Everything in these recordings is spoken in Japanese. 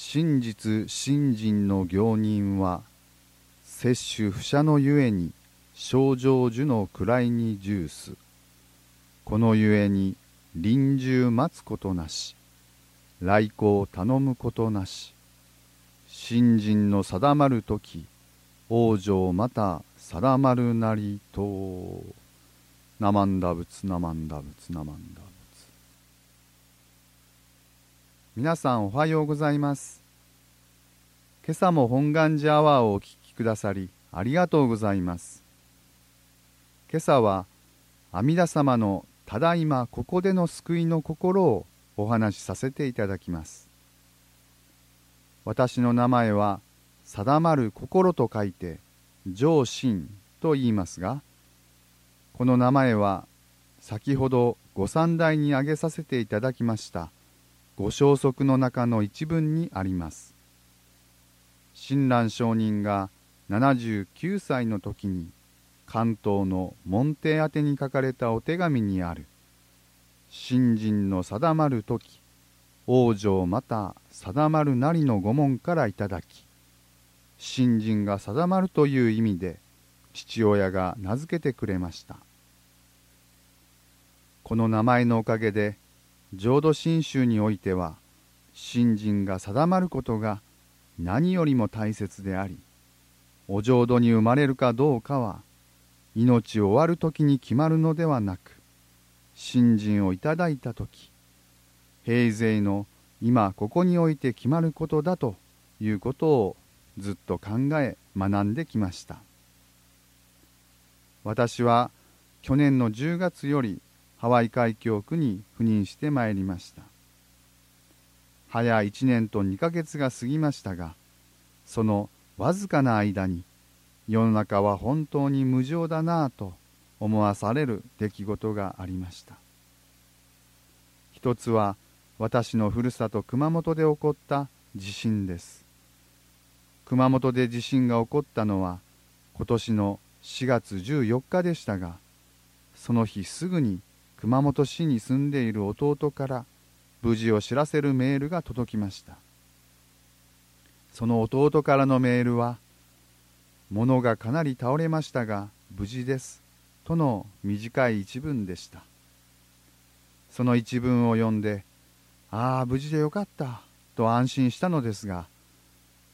真実信心の行人は摂取不赦のゆえに症状樹の位に重す。このゆえに臨終待つことなし。来航頼むことなし。信心の定まる時往生また定まるなりと。ナマンダ仏ナマンダ仏ナマンダ仏皆さんおはようございます。今朝も本願寺アワーをお聞きくださりありがとうございます。今朝は阿弥陀様のただいまここでの救いの心をお話しさせていただきます。私の名前は定まる心と書いて上心と言いますがこの名前は先ほどご三代に挙げさせていただきましたご消息の中の一文にあります。親鸞上人が79歳の時に関東の門弟宛てに書かれたお手紙にある。信心の定まる時往生また定まるなりの御門からいただき信心が定まるという意味で父親が名付けてくれました。この名前のおかげで浄土真宗においては信心が定まることが何よりも大切でありお浄土に生まれるかどうかは命終わる時に決まるのではなく信心をいただいた時平勢の今ここにおいて決まることだということをずっと考え学んできました。私は去年の10月よりハワイ海峡区に赴任してまいりました。早1年と2ヶ月が過ぎましたがそのわずかな間に世の中は本当に無常だなぁと思わされる出来事がありました。一つは私のふるさと熊本で起こった地震です。熊本で地震が起こったのは今年の4月14日でしたがその日すぐに熊本市に住んでいる弟から無事を知らせるメールが届きました。その弟からのメールは物がかなり倒れましたが無事ですとの短い一文でした。その一文を読んでああ無事でよかったと安心したのですが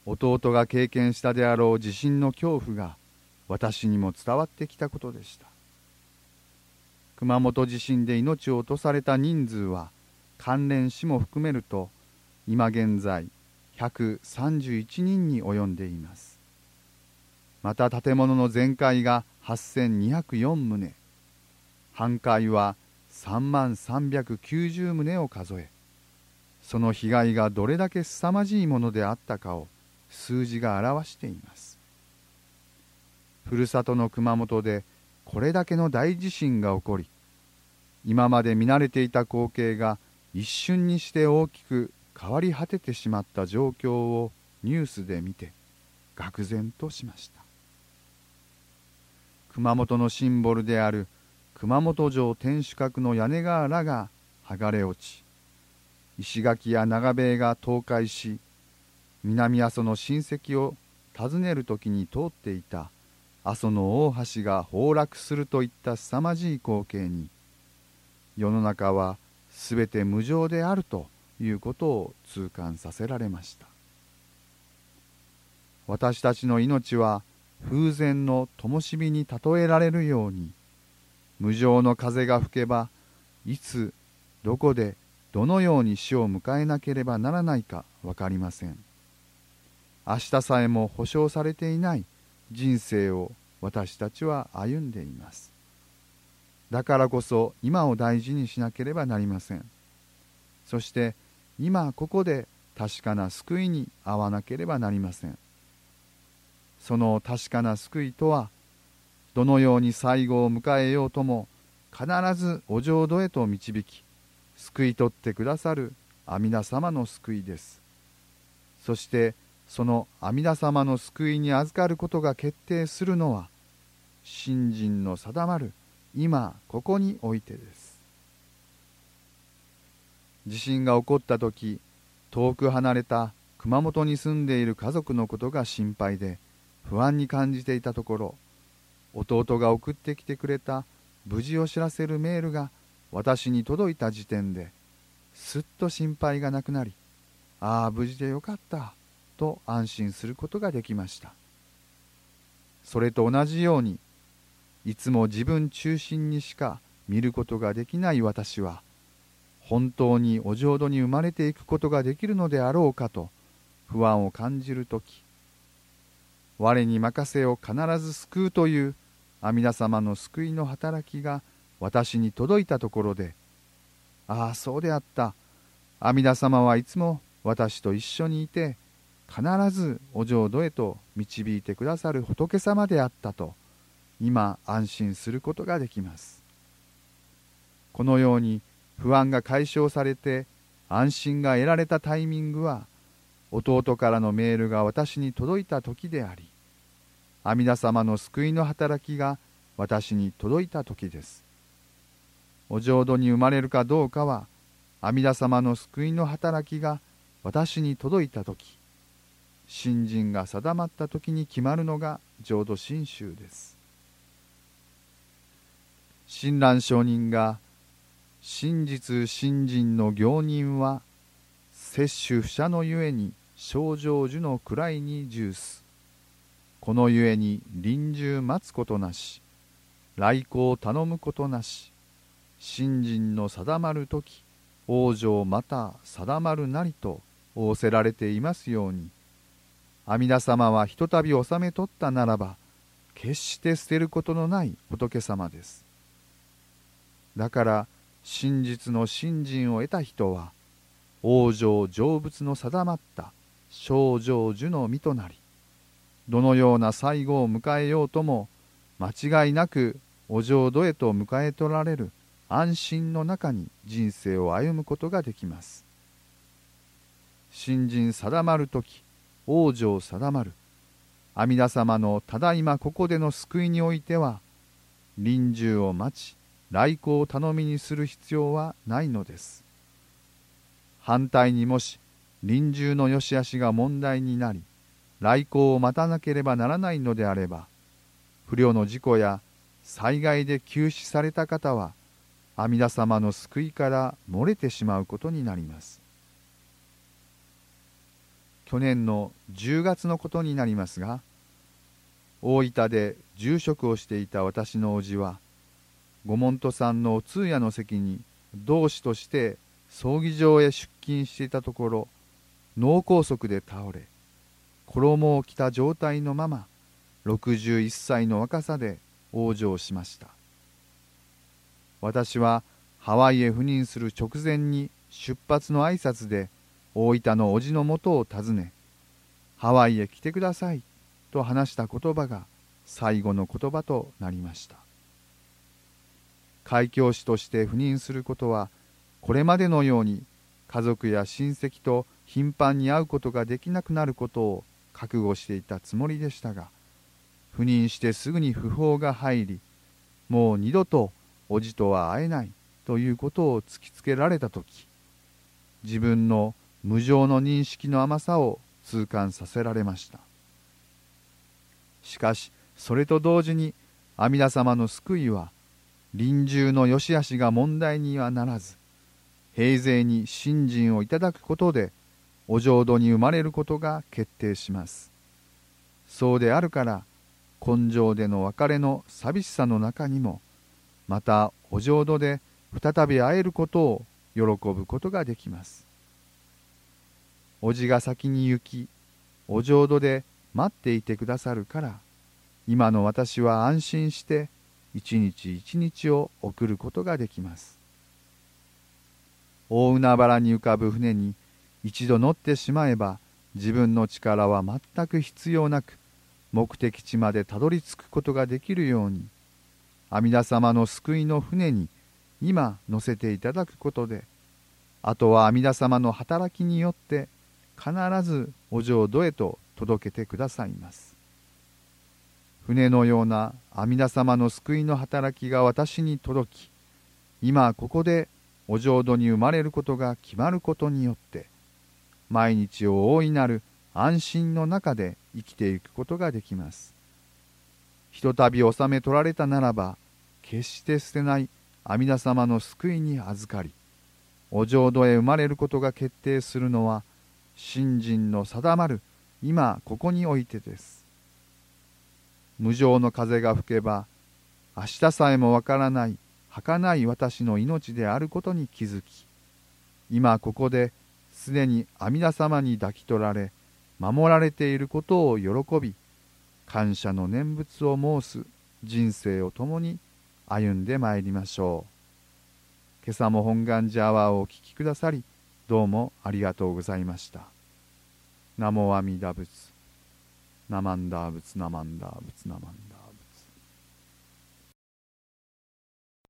弟が経験したであろう地震の恐怖が私にも伝わってきたことでした。熊本地震で命を落とされた人数は関連死も含めると今現在131人に及んでいます。また建物の全壊が8204棟。半壊は3万390棟を数えその被害がどれだけ凄まじいものであったかを数字が表しています。ふるさとの熊本でこれだけの大地震が起こり今まで見慣れていた光景が一瞬にして大きく変わり果ててしまった状況をニュースで見て愕然としました。熊本のシンボルである熊本城天守閣の屋根瓦が剥がれ落ち石垣や長塀が倒壊し南阿蘇の親戚を訪ねる時に通っていた阿蘇の大橋が崩落するといった凄まじい光景に世の中はすべて無常であるということを痛感させられました。私たちの命は風前の灯火に例えられるように無常の風が吹けばいつどこでどのように死を迎えなければならないか分かりません。明日さえも保証されていない人生を私たちは歩んでいます。だからこそ今を大事にしなければなりません。そして今ここで確かな救いに遭わなければなりません。その確かな救いとはどのように最後を迎えようとも必ずお浄土へと導き救い取ってくださる阿弥陀様の救いです。そしてその阿弥陀様の救いに預かることが決定するのは信心の定まる今ここにおいてです。地震が起こった時遠く離れた熊本に住んでいる家族のことが心配で不安に感じていたところ弟が送ってきてくれた無事を知らせるメールが私に届いた時点ですっと心配がなくなりああ無事でよかった。と安心することができました。それと同じようにいつも自分中心にしか見ることができない私は本当にお浄土に生まれていくことができるのであろうかと不安を感じるとき我に任せを必ず救うという阿弥陀様の救いの働きが私に届いたところでああそうであった。阿弥陀様はいつも私と一緒にいて必ずお浄土へと導いてくださる仏様であったと今安心することができます。このように不安が解消されて安心が得られたタイミングは弟からのメールが私に届いた時であり阿弥陀様の救いの働きが私に届いた時です。お浄土に生まれるかどうかは阿弥陀様の救いの働きが私に届いた時。信心が定まった時に決まるのが浄土真宗です。親鸞上人が真実信心の行人は摂取不捨のゆえに症状樹の位に重す。このゆえに臨終待つことなし。来航頼むことなし。信心の定まる時往生また定まるなりと仰せられていますように。阿弥陀様はひとたび収め取ったならば決して捨てることのない仏様です。だから真実の信心を得た人は往生成仏の定まった症状樹の身となりどのような最後を迎えようとも間違いなくお浄土へと迎え取られる安心の中に人生を歩むことができます。新人定まる時往生定まる。阿弥陀様のただいまここでの救いにおいては臨終を待ち来航を頼みにする必要はないのです。反対にもし臨終の良し悪しが問題になり来航を待たなければならないのであれば不慮の事故や災害で急死された方は阿弥陀様の救いから漏れてしまうことになります。去年の10月のことになりますが大分で住職をしていた私の叔父は御門徒さんの通夜の席に同志として葬儀場へ出勤していたところ脳梗塞で倒れ衣を着た状態のまま61歳の若さで往生しました。私はハワイへ赴任する直前に出発の挨拶で大分の叔父のもとを訪ねハワイへ来てくださいと話した言葉が最後の言葉となりました。開教師として赴任することはこれまでのように家族や親戚と頻繁に会うことができなくなることを覚悟していたつもりでしたが赴任してすぐに訃報が入りもう二度と叔父とは会えないということを突きつけられた時自分の無常の認識の甘さを痛感させられました。しかしそれと同時に阿弥陀様の救いは臨終の良し悪しが問題にはならず平勢に信心をいただくことでお浄土に生まれることが決定します。そうであるから根性での別れの寂しさの中にもまたお浄土で再び会えることを喜ぶことができます。おじが先に行きお浄土で待っていてくださるから今の私は安心して一日一日を送ることができます。大海原に浮かぶ船に一度乗ってしまえば自分の力は全く必要なく目的地までたどり着くことができるように阿弥陀様の救いの船に今乗せていただくことであとは阿弥陀様の働きによって必ずお浄土へと届けてくださいます船のような阿弥陀様の救いの働きが私に届き今ここでお浄土に生まれることが決まることによって毎日を大いなる安心の中で生きていくことができます。ひとたび納め取られたならば、決して捨てない阿弥陀様の救いに預かり、お浄土へ生まれることが決定するのは、信心の定まる今ここにおいてです。無常の風が吹けば、明日さえもわからない儚い私の命であることに気づき、今ここですでに阿弥陀様に抱き取られ、守られていることを喜び、感謝の念仏を申す人生を共に歩んでまいりましょう。今朝も本願寺アワーをお聴きくださり、どうもありがとうございました。ナモアミダ仏。ナマンダー仏ナマンダー仏ナマンダ